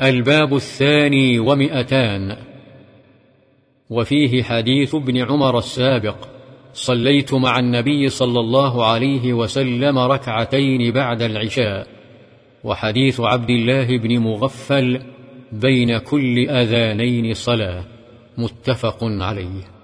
الباب الثاني ومئتان. وفيه حديث ابن عمر السابق صليت مع النبي صلى الله عليه وسلم ركعتين بعد العشاء. وحديث عبد الله بن مغفل بين كل أذانين صلاة. متفق عليه.